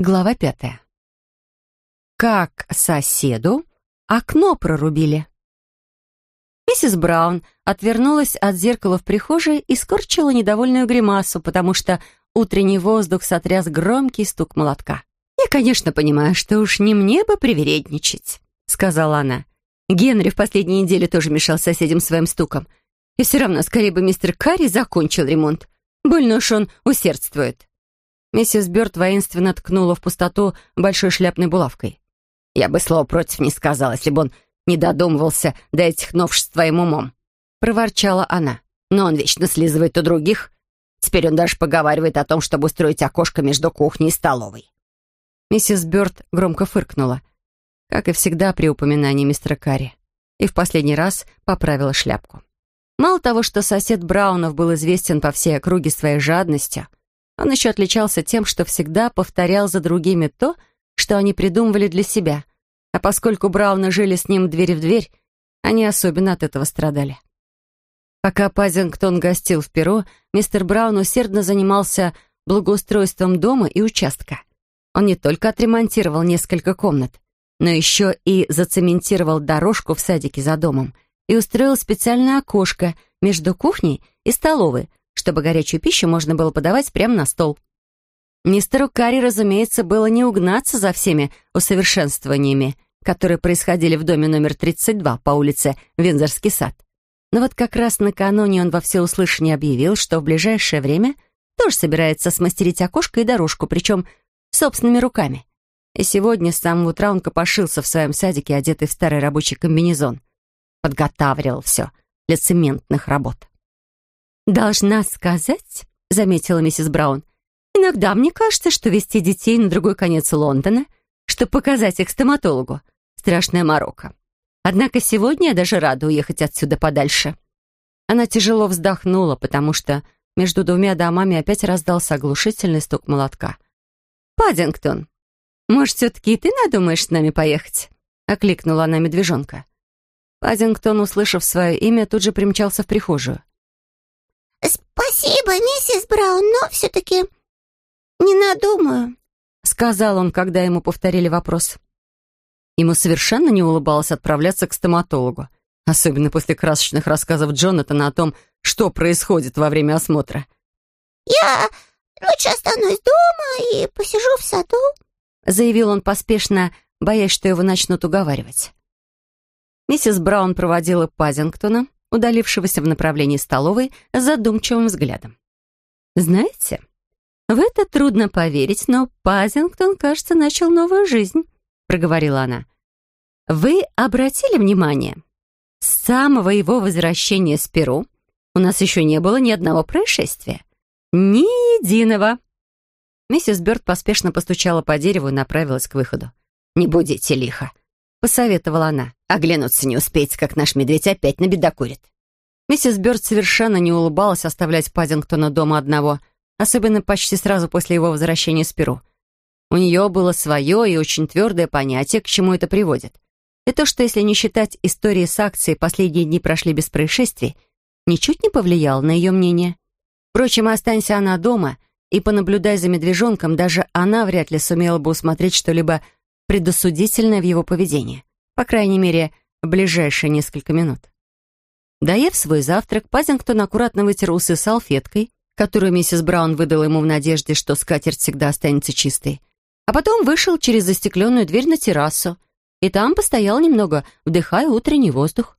Глава пятая. Как соседу окно прорубили. Миссис Браун отвернулась от зеркала в прихожей и скорчила недовольную гримасу, потому что утренний воздух сотряс громкий стук молотка. «Я, конечно, понимаю, что уж не мне бы привередничать», — сказала она. Генри в последние недели тоже мешал соседям своим стуком. И все равно, скорее бы мистер Карри закончил ремонт. Больно уж он усердствует. Миссис Бёрд воинственно ткнула в пустоту большой шляпной булавкой. «Я бы слова против не сказала, если бы он не додумывался до этих новшеств твоим умом», — проворчала она. «Но он вечно слизывает у других. Теперь он даже поговаривает о том, чтобы устроить окошко между кухней и столовой». Миссис Бёрд громко фыркнула, как и всегда при упоминании мистера Карри, и в последний раз поправила шляпку. Мало того, что сосед Браунов был известен по всей округе своей жадностью, он еще отличался тем, что всегда повторял за другими то, что они придумывали для себя. А поскольку Брауны жили с ним дверь в дверь, они особенно от этого страдали. Пока Пазингтон гостил в Перу, мистер Браун усердно занимался благоустройством дома и участка. Он не только отремонтировал несколько комнат, но еще и зацементировал дорожку в садике за домом и устроил специальное окошко между кухней и столовой, чтобы горячую пищу можно было подавать прямо на стол. Мистеру Карри, разумеется, было не угнаться за всеми усовершенствованиями, которые происходили в доме номер 32 по улице Винзорский сад. Но вот как раз накануне он во всеуслышание объявил, что в ближайшее время тоже собирается смастерить окошко и дорожку, причем собственными руками. И сегодня с самого утра он копошился в своем садике, одетый в старый рабочий комбинезон. Подготавливал все для цементных работ. «Должна сказать», — заметила миссис Браун, «иногда мне кажется, что вести детей на другой конец Лондона, чтобы показать их стоматологу, страшная морока. Однако сегодня я даже рада уехать отсюда подальше». Она тяжело вздохнула, потому что между двумя домами опять раздался оглушительный стук молотка. «Паддингтон, может, все-таки ты надумаешь с нами поехать?» — окликнула она медвежонка. Паддингтон, услышав свое имя, тут же примчался в прихожую. «Спасибо, миссис Браун, но все-таки не надумаю», — сказал он, когда ему повторили вопрос. Ему совершенно не улыбалось отправляться к стоматологу, особенно после красочных рассказов Джонатана о том, что происходит во время осмотра. «Я лучше останусь дома и посижу в саду», — заявил он поспешно, боясь, что его начнут уговаривать. Миссис Браун проводила Пазингтона, удалившегося в направлении столовой задумчивым взглядом. «Знаете, в это трудно поверить, но Пазингтон, кажется, начал новую жизнь», — проговорила она. «Вы обратили внимание? С самого его возвращения с Перу у нас еще не было ни одного происшествия. Ни единого». Миссис Бёрд поспешно постучала по дереву и направилась к выходу. «Не будете лихо», — посоветовала она. «Оглянуться не успеете, как наш медведь опять набедокурит». Миссис Бёрд совершенно не улыбалась оставлять Паддингтона дома одного, особенно почти сразу после его возвращения с Перу. У нее было свое и очень твердое понятие, к чему это приводит. И то, что если не считать истории с акцией, последние дни прошли без происшествий, ничуть не повлияло на ее мнение. Впрочем, останься она дома и понаблюдай за медвежонком, даже она вряд ли сумела бы усмотреть что-либо предосудительное в его поведении. По крайней мере, в ближайшие несколько минут. Доев свой завтрак, Пазингтон аккуратно вытер усы салфеткой, которую миссис Браун выдала ему в надежде, что скатерть всегда останется чистой, а потом вышел через застекленную дверь на террасу и там постоял немного, вдыхая утренний воздух.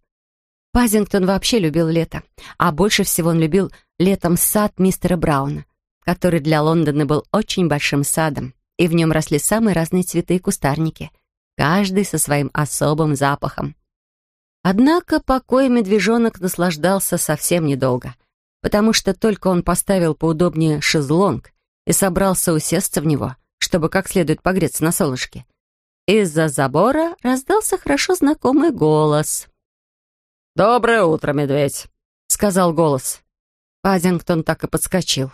Пазингтон вообще любил лето, а больше всего он любил летом сад мистера Брауна, который для Лондона был очень большим садом и в нем росли самые разные цветы и кустарники, каждый со своим особым запахом. Однако покой медвежонок наслаждался совсем недолго, потому что только он поставил поудобнее шезлонг и собрался усесться в него, чтобы как следует погреться на солнышке. Из-за забора раздался хорошо знакомый голос. «Доброе утро, медведь», — сказал голос. Паддингтон так и подскочил.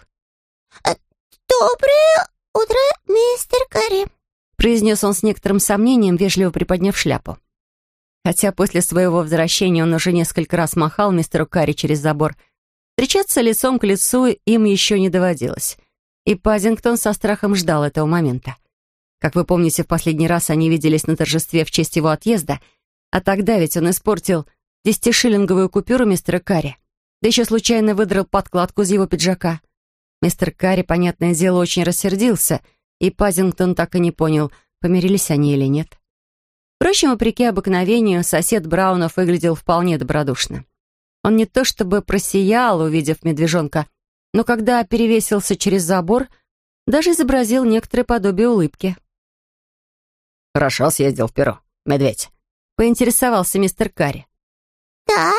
«Доброе утро, мистер Карри», — произнес он с некоторым сомнением, вежливо приподняв шляпу. Хотя после своего возвращения он уже несколько раз махал мистеру Карри через забор, встречаться лицом к лицу им еще не доводилось. И Пазингтон со страхом ждал этого момента. Как вы помните, в последний раз они виделись на торжестве в честь его отъезда, а тогда ведь он испортил десятишиллинговую купюру мистера Карри, да еще случайно выдрал подкладку из его пиджака. Мистер Карри, понятное дело, очень рассердился, и Пазингтон так и не понял, помирились они или нет. Впрочем, вопреки обыкновению, сосед Браунов выглядел вполне добродушно. Он не то чтобы просиял, увидев медвежонка, но когда перевесился через забор, даже изобразил некоторое подобие улыбки. «Хорошо съездил в Перу, медведь», — поинтересовался мистер Карри. «Да,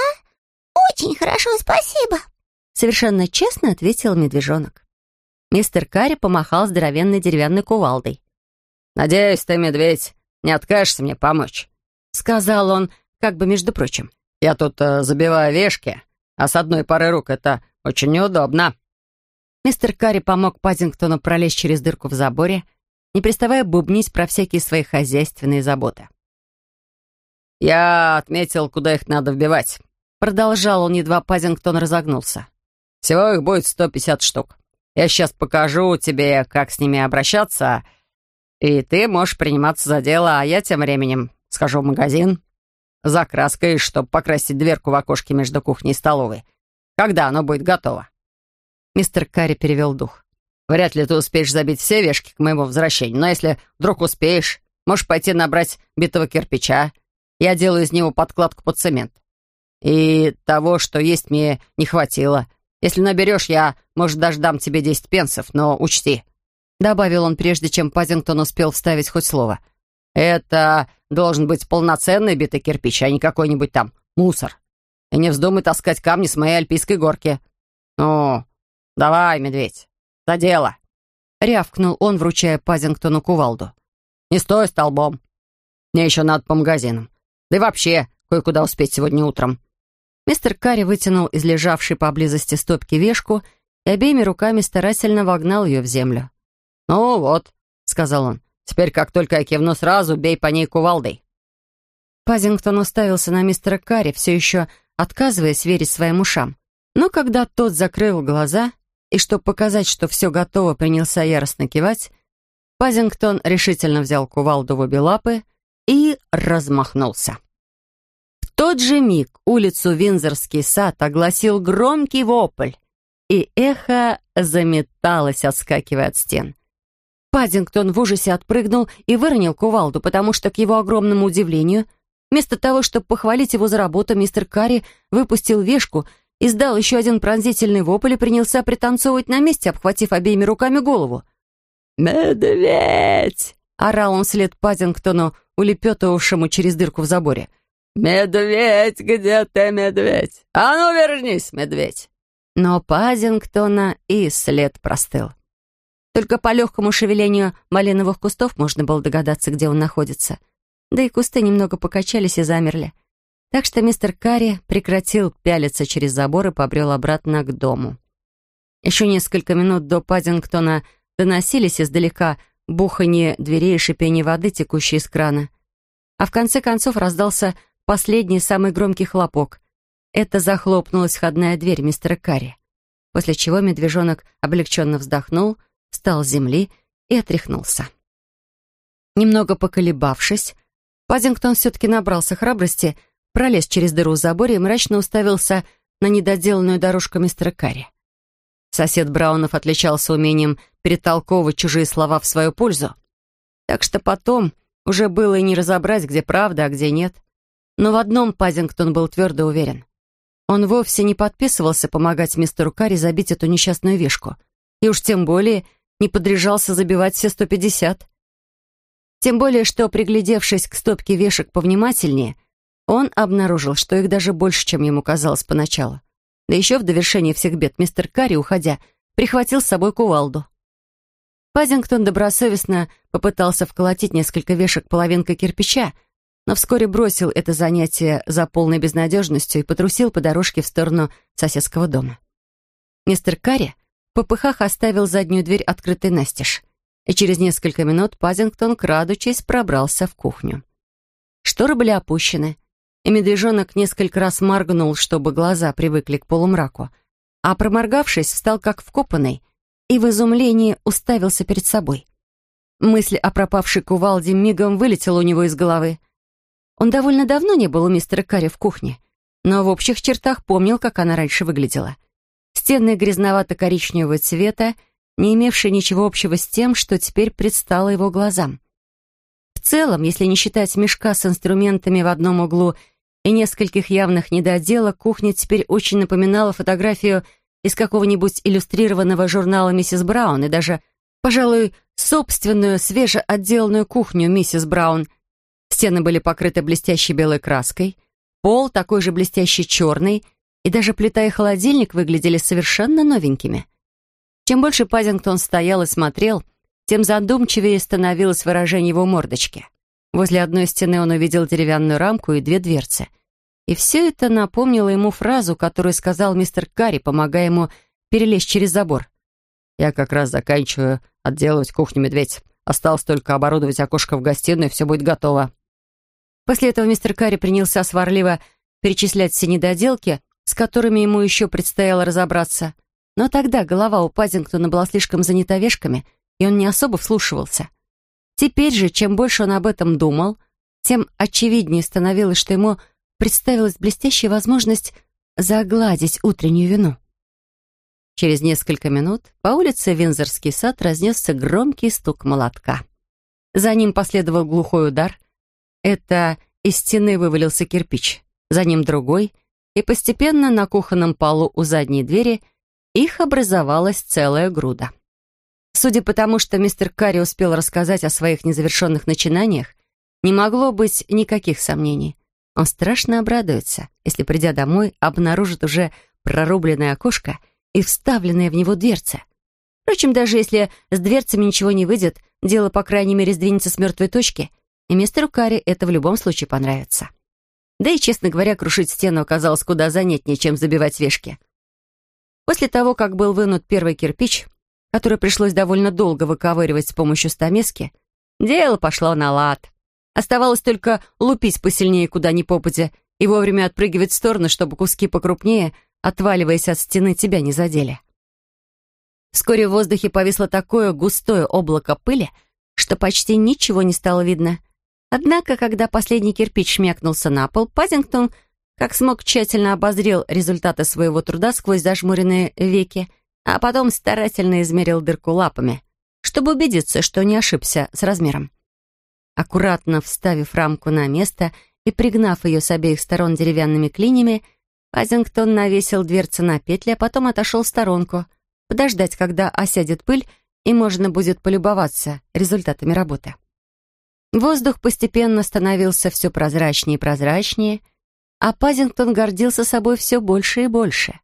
очень хорошо, спасибо», — совершенно честно ответил медвежонок. Мистер Карри помахал здоровенной деревянной кувалдой. «Надеюсь, ты, медведь, не откажешься мне помочь», — сказал он, как бы между прочим. «Я тут э, забиваю вешки, а с одной пары рук это очень неудобно». Мистер Карри помог Паддингтону пролезть через дырку в заборе, не приставая бубнить про всякие свои хозяйственные заботы. «Я отметил, куда их надо вбивать», — продолжал он, едва Паддингтон разогнулся. «Всего их будет 150 штук. Я сейчас покажу тебе, как с ними обращаться, и ты можешь приниматься за дело, а я тем временем схожу в магазин за краской, чтобы покрасить дверку в окошке между кухней и столовой. Когда оно будет готово?» Мистер Карри перевел дух. «Вряд ли ты успеешь забить все вешки к моему возвращению, но если вдруг успеешь, можешь пойти набрать битого кирпича. Я делаю из него подкладку под цемент. И того, что есть, мне не хватило. Если наберешь, я, может, даже дам тебе десять пенсов, но учти». Добавил он, прежде чем Пазингтон успел вставить хоть слово. «Это должен быть полноценный битый кирпич, а не какой-нибудь там мусор. И не вздумай таскать камни с моей альпийской горки. Ну, давай, медведь, за дело!» Рявкнул он, вручая Пазингтону кувалду. «Не стой столбом. Мне еще надо по магазинам. Да и вообще, кое-куда успеть сегодня утром». Мистер Карри вытянул из лежавшей поблизости стопки вешку и обеими руками старательно вогнал ее в землю. «Ну вот», — сказал он, — «теперь, как только я кивну сразу, бей по ней кувалдой». Пазингтон уставился на мистера Карри, все еще отказываясь верить своим ушам. Но когда тот закрыл глаза и, чтобы показать, что все готово, принялся яростно кивать, Пазингтон решительно взял кувалду в обе лапы и размахнулся. Тот же миг улицу Винзорский сад огласил громкий вопль, и эхо заметалось, отскакивая от стен. Паддингтон в ужасе отпрыгнул и выронил кувалду, потому что, к его огромному удивлению, вместо того, чтобы похвалить его за работу, мистер Карри выпустил вешку, издал еще один пронзительный вопль и принялся пританцовывать на месте, обхватив обеими руками голову. «Медведь!» — орал он вслед Паддингтону, улепетывавшему через дырку в заборе. «Медведь, где ты, медведь? А ну, вернись, медведь!» Но Паддингтона и след простыл. Только по легкому шевелению малиновых кустов можно было догадаться, где он находится. Да и кусты немного покачались и замерли. Так что мистер Карри прекратил пялиться через забор и побрел обратно к дому. Еще несколько минут до Паддингтона доносились издалека бухание дверей и шипение воды, текущей из крана. А в конце концов раздался последний самый громкий хлопок. Это захлопнулась входная дверь мистера Карри, после чего медвежонок облегченно вздохнул, встал с земли и отряхнулся. Немного поколебавшись, Паддингтон все-таки набрался храбрости, пролез через дыру в заборе и мрачно уставился на недоделанную дорожку мистера Карри. Сосед Браунов отличался умением перетолковывать чужие слова в свою пользу, так что потом уже было и не разобрать, где правда, а где нет. Но в одном Паддингтон был твердо уверен. Он вовсе не подписывался помогать мистеру Карри забить эту несчастную вешку. И уж тем более не подряжался забивать все 150. Тем более, что, приглядевшись к стопке вешек повнимательнее, он обнаружил, что их даже больше, чем ему казалось поначалу. Да еще в довершение всех бед мистер Карри, уходя, прихватил с собой кувалду. Пазингтон добросовестно попытался вколотить несколько вешек половинкой кирпича, но вскоре бросил это занятие за полной безнадежностью и потрусил по дорожке в сторону соседского дома. Мистер Карри попыхах оставил заднюю дверь открытой настежь, и через несколько минут Пазингтон, крадучись, пробрался в кухню. Шторы были опущены, и медвежонок несколько раз моргнул, чтобы глаза привыкли к полумраку, а проморгавшись, встал как вкопанный и в изумлении уставился перед собой. Мысль о пропавшей кувалде мигом вылетела у него из головы. Он довольно давно не был у мистера Карри в кухне, но в общих чертах помнил, как она раньше выглядела. Стены грязновато-коричневого цвета, не имевшие ничего общего с тем, что теперь предстало его глазам. В целом, если не считать мешка с инструментами в одном углу и нескольких явных недоделок, кухня теперь очень напоминала фотографию из какого-нибудь иллюстрированного журнала «Миссис Браун» и даже, пожалуй, собственную свежеотделанную кухню «Миссис Браун». Стены были покрыты блестящей белой краской, пол такой же блестящий черный, и даже плита и холодильник выглядели совершенно новенькими. Чем больше Пазингтон стоял и смотрел, тем задумчивее становилось выражение его мордочки. Возле одной стены он увидел деревянную рамку и две дверцы. И все это напомнило ему фразу, которую сказал мистер Карри, помогая ему перелезть через забор. «Я как раз заканчиваю отделывать кухню «Медведь». Осталось только оборудовать окошко в гостиной, и все будет готово». После этого мистер Карри принялся сварливо перечислять все недоделки, с которыми ему еще предстояло разобраться. Но тогда голова у Пазингтона была слишком занята вешками, и он не особо вслушивался. Теперь же, чем больше он об этом думал, тем очевиднее становилось, что ему представилась блестящая возможность загладить утреннюю вину. Через несколько минут по улице Винзорский сад разнесся громкий стук молотка. За ним последовал глухой удар. Это из стены вывалился кирпич, за ним другой, и постепенно на кухонном полу у задней двери их образовалась целая груда. Судя по тому, что мистер Карри успел рассказать о своих незавершенных начинаниях, не могло быть никаких сомнений. Он страшно обрадуется, если, придя домой, обнаружит уже прорубленное окошко и вставленные в него дверцы. Впрочем, даже если с дверцами ничего не выйдет, дело, по крайней мере, сдвинется с мертвой точки, и мистеру Карри это в любом случае понравится. Да и, честно говоря, крушить стену оказалось куда занятнее, чем забивать вешки. После того, как был вынут первый кирпич, который пришлось довольно долго выковыривать с помощью стамески, дело пошло на лад. Оставалось только лупить посильнее куда ни попадя и вовремя отпрыгивать в сторону, чтобы куски покрупнее, отваливаясь от стены, тебя не задели. Вскоре в воздухе повисло такое густое облако пыли, что почти ничего не стало видно. Однако, когда последний кирпич шмякнулся на пол, Пазингтон, как смог, тщательно обозрел результаты своего труда сквозь зажмуренные веки, а потом старательно измерил дырку лапами, чтобы убедиться, что не ошибся с размером. Аккуратно вставив рамку на место и пригнав ее с обеих сторон деревянными клинями, Пазингтон навесил дверцы на петли, а потом отошел в сторонку, подождать, когда осядет пыль, и можно будет полюбоваться результатами работы. Воздух постепенно становился все прозрачнее и прозрачнее, а Пазингтон гордился собой все больше и больше.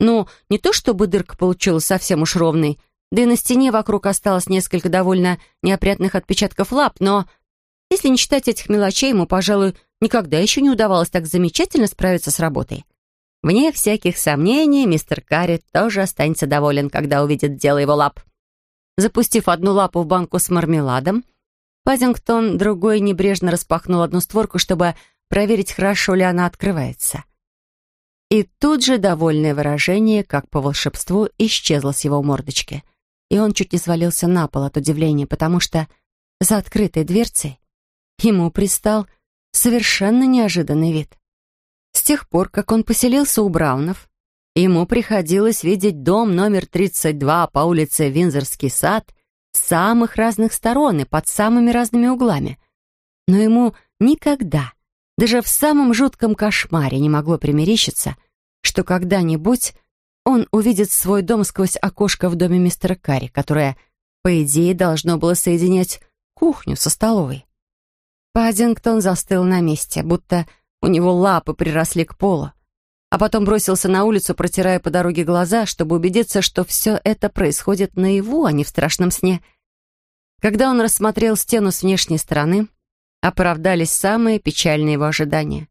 Ну, не то чтобы дырка получилась совсем уж ровной, да и на стене вокруг осталось несколько довольно неопрятных отпечатков лап, но если не считать этих мелочей, ему, пожалуй, никогда еще не удавалось так замечательно справиться с работой. Вне всяких сомнений, мистер Карри тоже останется доволен, когда увидит дело его лап. Запустив одну лапу в банку с мармеладом, Пазингтон другой небрежно распахнул одну створку, чтобы проверить, хорошо ли она открывается. И тут же довольное выражение, как по волшебству, исчезло с его мордочки. И он чуть не свалился на пол от удивления, потому что за открытой дверцей ему пристал совершенно неожиданный вид. С тех пор, как он поселился у Браунов, ему приходилось видеть дом номер 32 по улице Винзорский сад с самых разных сторон и под самыми разными углами. Но ему никогда, даже в самом жутком кошмаре не могло примерещиться, что когда-нибудь он увидит свой дом сквозь окошко в доме мистера Карри, которое, по идее, должно было соединять кухню со столовой. Паддингтон застыл на месте, будто у него лапы приросли к полу, а потом бросился на улицу, протирая по дороге глаза, чтобы убедиться, что все это происходит наяву, а не в страшном сне. Когда он рассмотрел стену с внешней стороны, оправдались самые печальные его ожидания.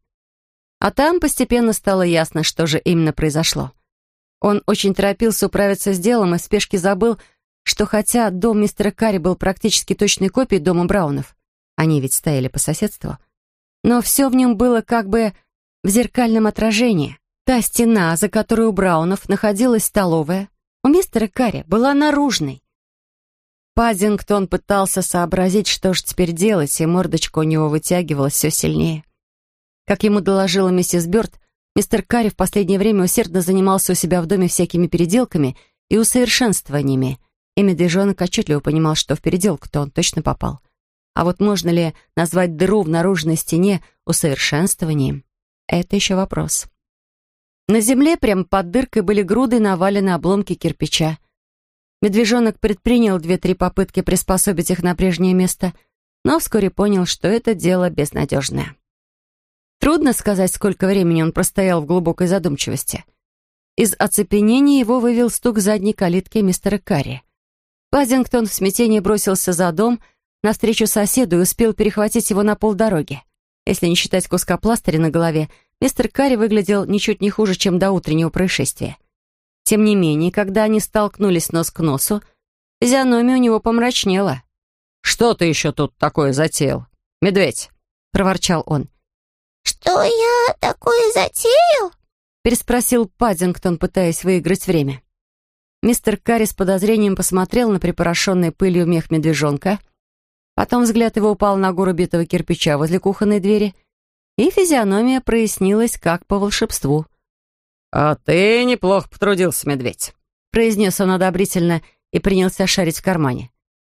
А там постепенно стало ясно, что же именно произошло. Он очень торопился управиться с делом и в спешке забыл, что хотя дом мистера Карри был практически точной копией дома Браунов, они ведь стояли по соседству. Но все в нем было как бы в зеркальном отражении. Та стена, за которой у Браунов находилась столовая, у мистера Карри была наружной. Паддингтон пытался сообразить, что же теперь делать, и мордочка у него вытягивалась все сильнее. Как ему доложила миссис Бёрд, мистер Карри в последнее время усердно занимался у себя в доме всякими переделками и усовершенствованиями, и медвежонок отчетливо понимал, что в переделку-то он точно попал. А вот можно ли назвать дыру в наружной стене усовершенствованием? Это еще вопрос. На земле прямо под дыркой были груды навалены обломки кирпича. Медвежонок предпринял две-три попытки приспособить их на прежнее место, но вскоре понял, что это дело безнадежное. Трудно сказать, сколько времени он простоял в глубокой задумчивости. Из оцепенения его вывел стук задней калитки мистера Карри. Пазингтон в смятении бросился за дом навстречу соседу и успел перехватить его на полдороги. Если не считать куска пластыря на голове, мистер Карри выглядел ничуть не хуже, чем до утреннего происшествия. Тем не менее, когда они столкнулись нос к носу, физиономия у него помрачнела. «Что ты еще тут такое затеял, медведь?» — проворчал он. «Что я такое затеял?» — переспросил Паддингтон, пытаясь выиграть время. Мистер Карри с подозрением посмотрел на припорошенный пылью мех медвежонка. Потом взгляд его упал на гору битого кирпича возле кухонной двери, и физиономия прояснилась как по волшебству — «А ты неплохо потрудился, медведь», — произнес он одобрительно и принялся шарить в кармане.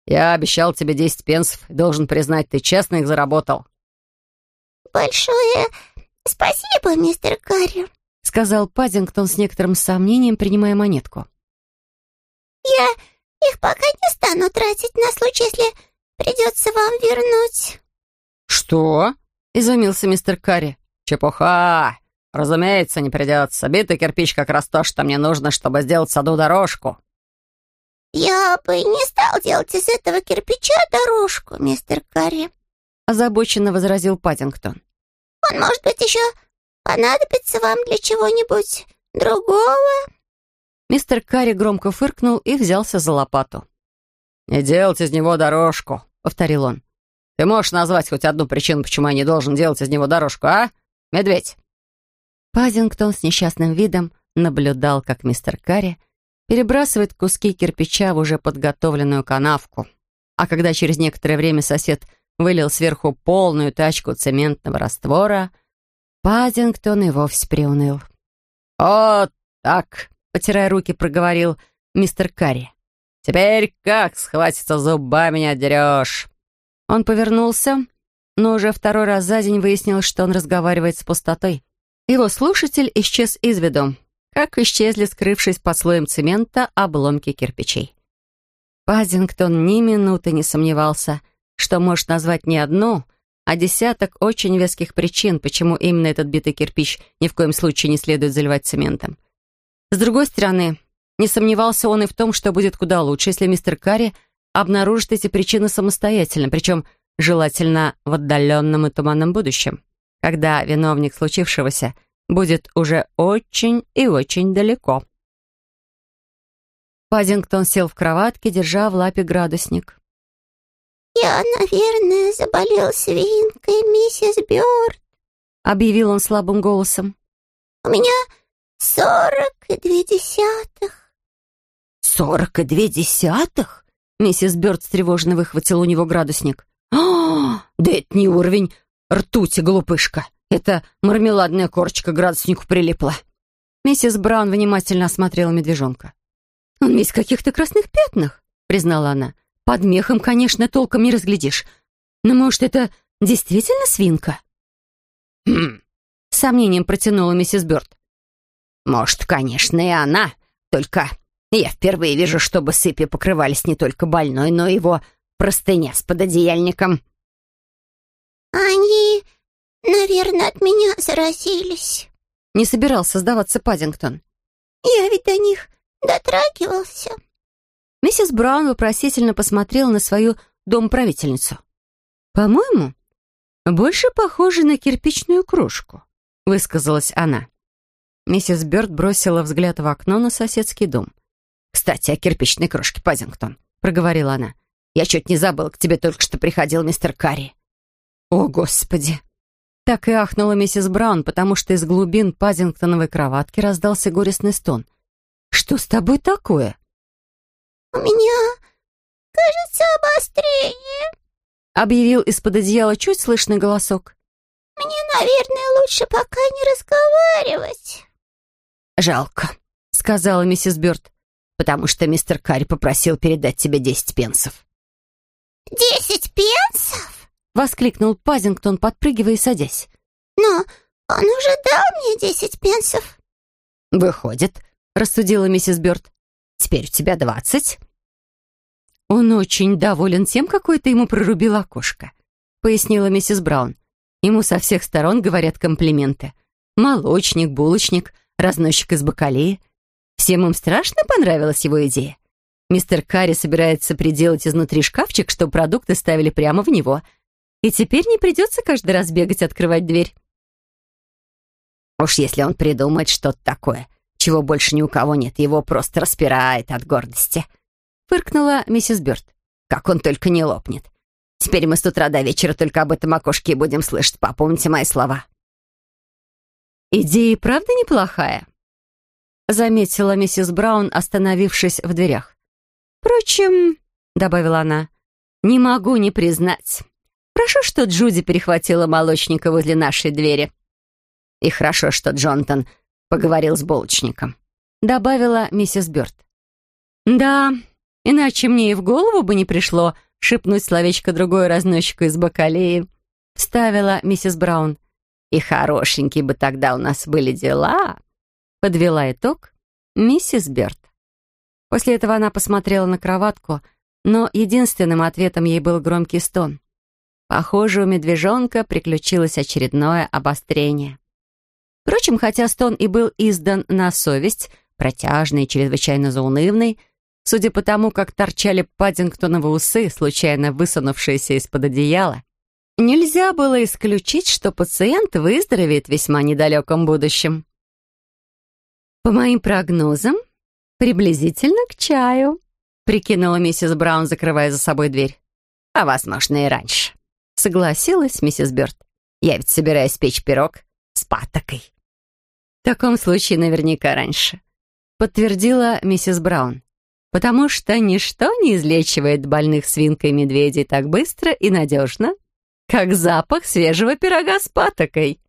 «Я обещал тебе десять пенсов, и должен признать, ты честно их заработал». «Большое спасибо, мистер Карри», — сказал Паддингтон с некоторым сомнением, принимая монетку. «Я их пока не стану тратить на случай, если придется вам вернуть». «Что?» — изумился мистер Карри. «Чепуха! «Разумеется, не придется. Битый кирпич как раз то, что мне нужно, чтобы сделать саду дорожку». «Я бы не стал делать из этого кирпича дорожку, мистер Карри», озабоченно возразил Паттингтон. «Он, может быть, еще понадобится вам для чего-нибудь другого?» Мистер Карри громко фыркнул и взялся за лопату. «Не делать из него дорожку», — повторил он. «Ты можешь назвать хоть одну причину, почему я не должен делать из него дорожку, а, медведь?» Пазингтон с несчастным видом наблюдал, как мистер Карри перебрасывает куски кирпича в уже подготовленную канавку. А когда через некоторое время сосед вылил сверху полную тачку цементного раствора, Пазингтон и вовсе приуныл. «Вот так», — потирая руки, проговорил мистер Карри. «Теперь как схватиться зубами не отдерешь?» Он повернулся, но уже второй раз за день выяснил, что он разговаривает с пустотой. Его слушатель исчез из виду, как исчезли, скрывшись под слоем цемента, обломки кирпичей. Паддингтон ни минуты не сомневался, что может назвать не одну, а десяток очень веских причин, почему именно этот битый кирпич ни в коем случае не следует заливать цементом. С другой стороны, не сомневался он и в том, что будет куда лучше, если мистер Карри обнаружит эти причины самостоятельно, причем желательно в отдаленном и туманном будущем когда виновник случившегося будет уже очень и очень далеко. Паддингтон сел в кроватке, держа в лапе градусник. «Я, наверное, заболел свинкой, миссис Бёрд», — объявил он слабым голосом. «У меня сорок и две десятых». «Сорок и две десятых?» Миссис Бёрд встревоженно выхватила у него градусник. «А, да это не уровень ртути, глупышка. Это мармеладная корочка градуснику прилипла». Миссис Браун внимательно осмотрела медвежонка. «Он весь в каких-то красных пятнах», — признала она. «Под мехом, конечно, толком не разглядишь. Но, может, это действительно свинка?» «Хм», — сомнением протянула миссис Бёрд. «Может, конечно, и она. Только я впервые вижу, чтобы сыпи покрывались не только больной, но и его простыня с пододеяльником». «Они, наверное, от меня заразились», — не собирался сдаваться Паддингтон. «Я ведь до них дотрагивался». Миссис Браун вопросительно посмотрела на свою домправительницу. «По-моему, больше похоже на кирпичную кружку», — высказалась она. Миссис Бёрд бросила взгляд в окно на соседский дом. «Кстати, о кирпичной кружке, Паддингтон», — проговорила она. «Я чуть не забыл, к тебе только что приходил мистер Карри». «О, Господи!» Так и ахнула миссис Браун, потому что из глубин Пазингтоновой кроватки раздался горестный стон. «Что с тобой такое?» «У меня кажется, обострение», — объявил из-под одеяла чуть слышный голосок. «Мне, наверное, лучше пока не разговаривать». «Жалко», — сказала миссис Бёрд, «потому что мистер Карри попросил передать тебе десять пенсов». «Десять пенсов?» — воскликнул Пазингтон, подпрыгивая и садясь. «Но он уже дал мне десять пенсов». «Выходит», — рассудила миссис Бёрд, «теперь у тебя двадцать». «Он очень доволен тем, какое ты ему прорубила окошко», — пояснила миссис Браун. «Ему со всех сторон говорят комплименты. Молочник, булочник, разносчик из бакалеи. Всем им страшно понравилась его идея. Мистер Карри собирается приделать изнутри шкафчик, чтобы продукты ставили прямо в него. И теперь не придется каждый раз бегать открывать дверь. Уж если он придумает что-то такое, чего больше ни у кого нет, его просто распирает от гордости. Фыркнула миссис Бёрд. Как он только не лопнет. Теперь мы с утра до вечера только об этом окошке и будем слышать. Попомните мои слова. Идея правда неплохая, заметила миссис Браун, остановившись в дверях. Впрочем, добавила она, не могу не признать. Хорошо, что Джуди перехватила молочника возле нашей двери. И хорошо, что Джонатан поговорил с булочником», — добавила миссис Бёрд. «Да, иначе мне и в голову бы не пришло шепнуть словечко другое разносчику из бакалеи», — вставила миссис Браун. «И хорошенькие бы тогда у нас были дела», — подвела итог миссис Бёрд. После этого она посмотрела на кроватку, но единственным ответом ей был громкий стон. Похоже, у медвежонка приключилось очередное обострение. Впрочем, хотя стон и был издан на совесть, протяжный и чрезвычайно заунывный, судя по тому, как торчали Паддингтоновы усы, случайно высунувшиеся из-под одеяла, нельзя было исключить, что пациент выздоровеет весьма недалеком будущем. «По моим прогнозам, приблизительно к чаю», прикинула миссис Браун, закрывая за собой дверь. «А, возможно, и раньше», — согласилась миссис Бёрд. «Я ведь собираюсь печь пирог с патокой». В таком случае наверняка раньше, подтвердила миссис Браун, потому что ничто не излечивает больных свинкой медведей так быстро и надежно, как запах свежего пирога с патокой.